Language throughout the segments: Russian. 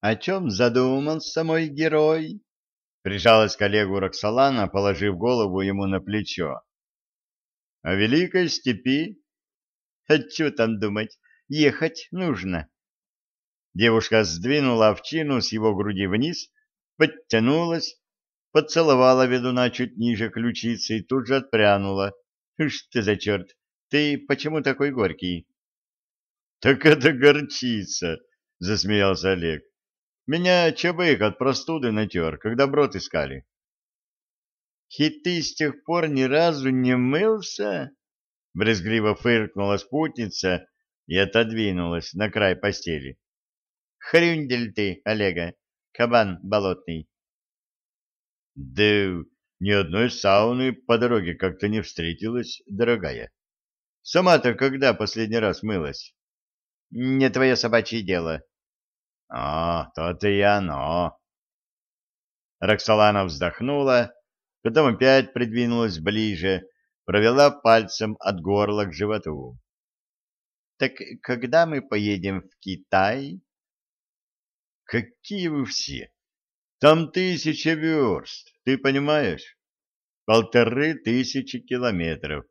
о чем задумался мой герой? Прижалась к Олегу Роксолана, положив голову ему на плечо. О великой степи? А что там думать? Ехать нужно. Девушка сдвинула овчину с его груди вниз, подтянулась, поцеловала ведуна чуть ниже ключицы и тут же отпрянула. Что ты за черт? Ты почему такой горький? — Так это горчица, — засмеялся Олег. — Меня чабык от простуды натер, когда брод искали. — И ты с тех пор ни разу не мылся? — брезгливо фыркнула спутница и отодвинулась на край постели. — Хрюндель ты, Олега, кабан болотный. — Да ни одной сауны по дороге как-то не встретилась, дорогая. Сама-то когда последний раз мылась? Не твое собачье дело. А, то-то и оно. Роксолана вздохнула, потом опять придвинулась ближе, провела пальцем от горла к животу. Так когда мы поедем в Китай? Какие вы все! Там тысяча верст, ты понимаешь? Полторы тысячи километров.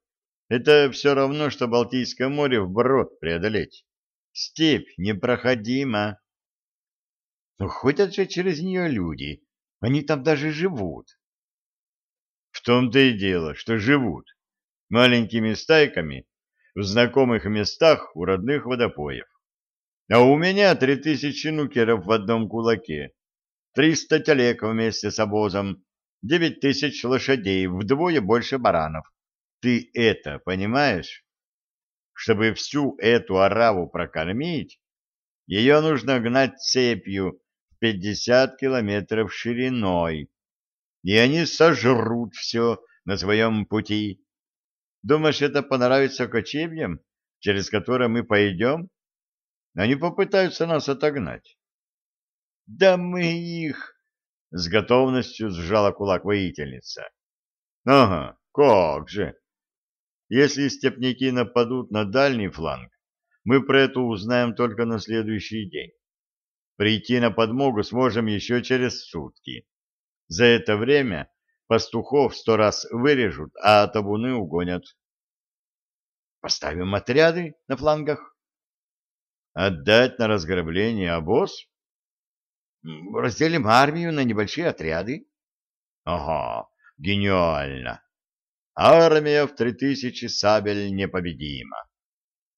Это все равно, что Балтийское море вброд преодолеть. Степь непроходима. Но ходят же через нее люди. Они там даже живут. В том-то и дело, что живут. Маленькими стайками в знакомых местах у родных водопоев. А у меня три тысячи нукеров в одном кулаке, триста телег вместе с обозом, девять тысяч лошадей, вдвое больше баранов. Ты это понимаешь? Чтобы всю эту ораву прокормить, ее нужно гнать цепью в пятьдесят километров шириной, и они сожрут все на своем пути. Думаешь, это понравится кочевьям, через которые мы пойдем? Они попытаются нас отогнать. — Да мы их! — с готовностью сжала кулак воительница. — Ага, как же! Если степняки нападут на дальний фланг, мы про это узнаем только на следующий день. Прийти на подмогу сможем еще через сутки. За это время пастухов сто раз вырежут, а табуны угонят. Поставим отряды на флангах. Отдать на разграбление обоз? Разделим армию на небольшие отряды. Ага, гениально. Армия в три тысячи сабель непобедима.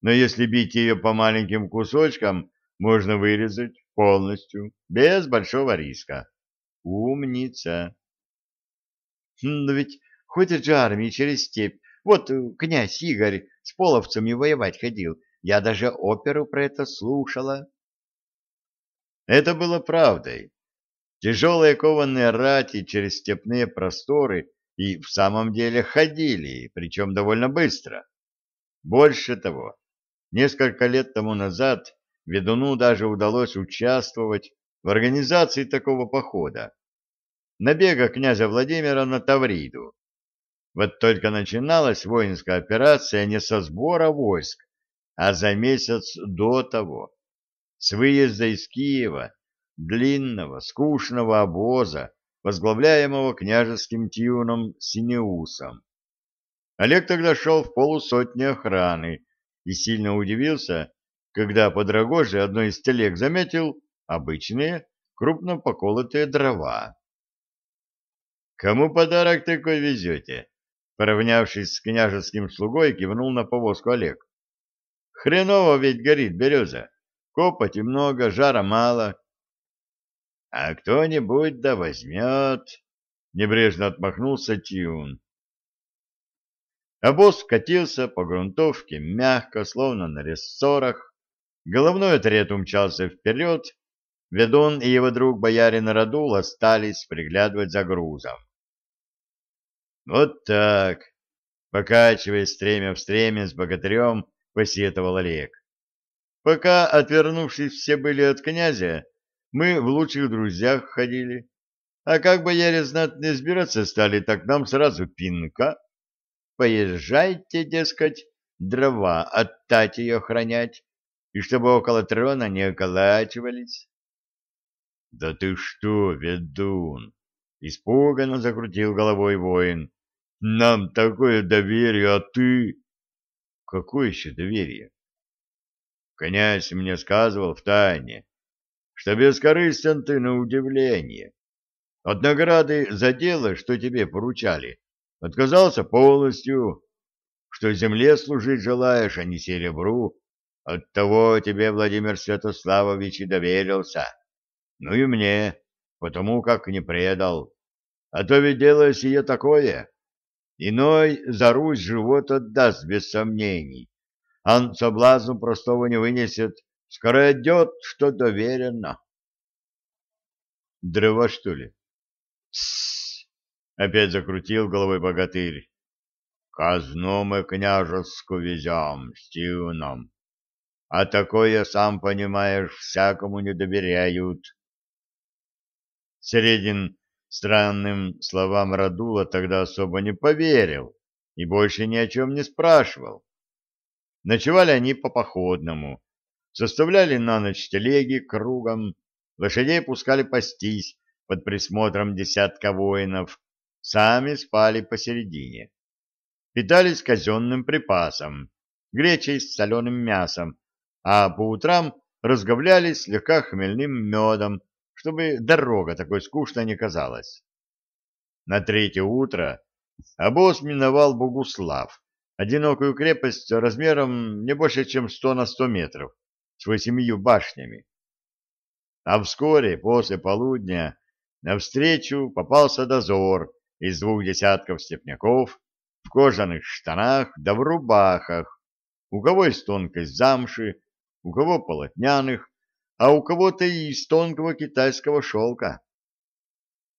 Но если бить ее по маленьким кусочкам, можно вырезать полностью, без большого риска. Умница. Но ведь ходят же армии через степь. Вот князь Игорь с половцами воевать ходил. Я даже оперу про это слушала. Это было правдой. Тяжелые кованые рати через степные просторы и в самом деле ходили, причем довольно быстро. Больше того, несколько лет тому назад ведуну даже удалось участвовать в организации такого похода, набега князя Владимира на Тавриду. Вот только начиналась воинская операция не со сбора войск, а за месяц до того, с выезда из Киева, длинного, скучного обоза, возглавляемого княжеским тиуном Синеусом. Олег тогда шел в полусотни охраны и сильно удивился, когда под рогожей одной из телег заметил обычные крупно поколотые дрова. «Кому подарок такой везете?» Поравнявшись с княжеским слугой, кивнул на повозку Олег. «Хреново ведь горит береза. Копоти много, жара мало а кто-нибудь да возьмет, — небрежно отмахнулся Тюн. Обоз катился по грунтовке мягко, словно на рессорах. Головной отряд умчался вперед. Ведун и его друг боярин Радул остались приглядывать за грузом. Вот так, покачиваясь стремя в стреме с богатырем, посетовал Олег. Пока, отвернувшись, все были от князя, мы в лучших друзьях ходили. А как бояре знатные избираться стали, так нам сразу пинка. Поезжайте, дескать, дрова от Тати охранять, и чтобы около трона не околачивались. Да ты что, ведун? Испуганно закрутил головой воин. Нам такое доверие, а ты... Какое еще доверие? Князь мне сказывал в тайне, что бескорыстен ты на удивление. От награды за дело, что тебе поручали, отказался полностью, что земле служить желаешь, а не серебру. Оттого тебе Владимир Святославович и доверился. Ну и мне, потому как не предал. А то ведь дело сие такое. Иной за Русь живот отдаст без сомнений. Он соблазну простого не вынесет, скоро идет, что доверено. Дрова, что ли? Тссс! Опять закрутил головой богатырь. Казну мы княжескую везем с тюном. А такое, сам понимаешь, всякому не доверяют. Середин странным словам Радула тогда особо не поверил и больше ни о чем не спрашивал. Ночевали они по походному, составляли на ночь телеги кругом, лошадей пускали пастись под присмотром десятка воинов, сами спали посередине. Питались казенным припасом, гречей с соленым мясом, а по утрам разговлялись слегка хмельным медом чтобы дорога такой скучной не казалась. На третье утро обоз миновал Богуслав, одинокую крепость размером не больше, чем сто на сто метров, с восемью башнями. А вскоре, после полудня, навстречу попался дозор из двух десятков степняков в кожаных штанах да в рубахах, у кого из тонкой замши, у кого полотняных, а у кого-то и из тонкого китайского шелка.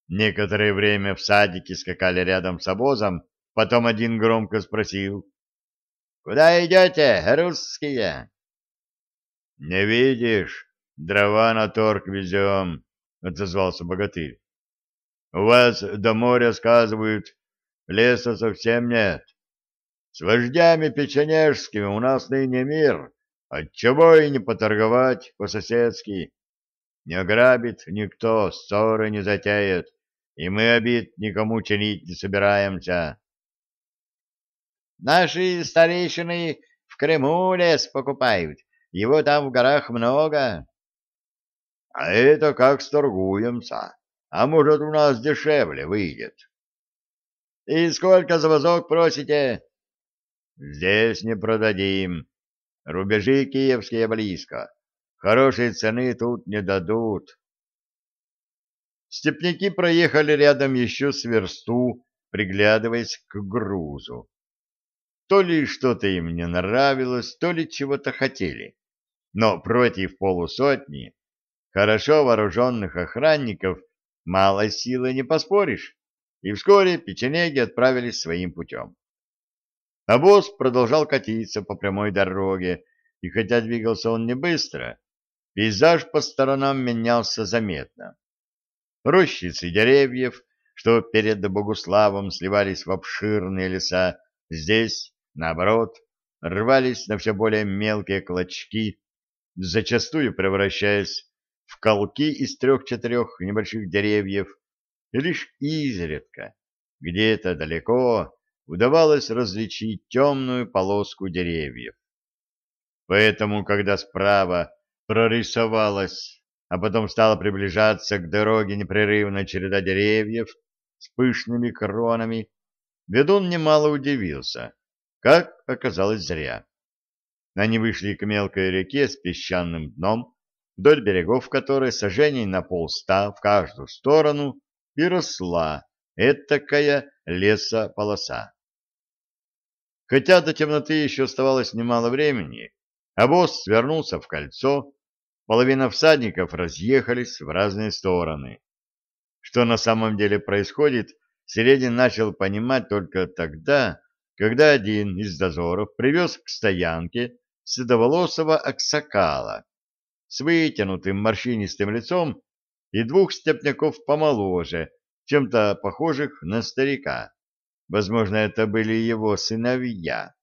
Некоторое время всадники скакали рядом с обозом, потом один громко спросил. — Куда идете, русские? — Не видишь, дрова на торг везем, — отозвался богатырь. — У вас до моря, сказывают, леса совсем нет. С вождями печенежскими у нас ныне мир. Отчего и не поторговать по-соседски? Не ограбит никто, ссоры не затеет, и мы обид никому чинить не собираемся. Наши старейшины в Крыму лес покупают, его там в горах много. А это как сторгуемся, а может у нас дешевле выйдет. И сколько за возок просите? Здесь не продадим, Рубежи киевские близко. Хорошей цены тут не дадут. Степняки проехали рядом еще с версту, приглядываясь к грузу. То ли что-то им не нравилось, то ли чего-то хотели. Но против полусотни хорошо вооруженных охранников мало силы не поспоришь, и вскоре печенеги отправились своим путем. А продолжал катиться по прямой дороге, и хотя двигался он не быстро, пейзаж по сторонам менялся заметно. Рощицы деревьев, что перед Богуславом сливались в обширные леса, здесь, наоборот, рвались на все более мелкие клочки, зачастую превращаясь в колки из трех-четырех небольших деревьев, и лишь изредка, где-то далеко, удавалось различить темную полоску деревьев. Поэтому, когда справа прорисовалась, а потом стала приближаться к дороге непрерывная череда деревьев с пышными кронами, ведун немало удивился, как оказалось зря. Они вышли к мелкой реке с песчаным дном, вдоль берегов которой сажений на полста в каждую сторону и росла этакая лесополоса. Хотя до темноты еще оставалось немало времени, обоз свернулся в кольцо, половина всадников разъехались в разные стороны. Что на самом деле происходит, Середин начал понимать только тогда, когда один из дозоров привез к стоянке седоволосого аксакала с вытянутым морщинистым лицом и двух степняков помоложе, чем-то похожих на старика. Возможно, это были его сыновья.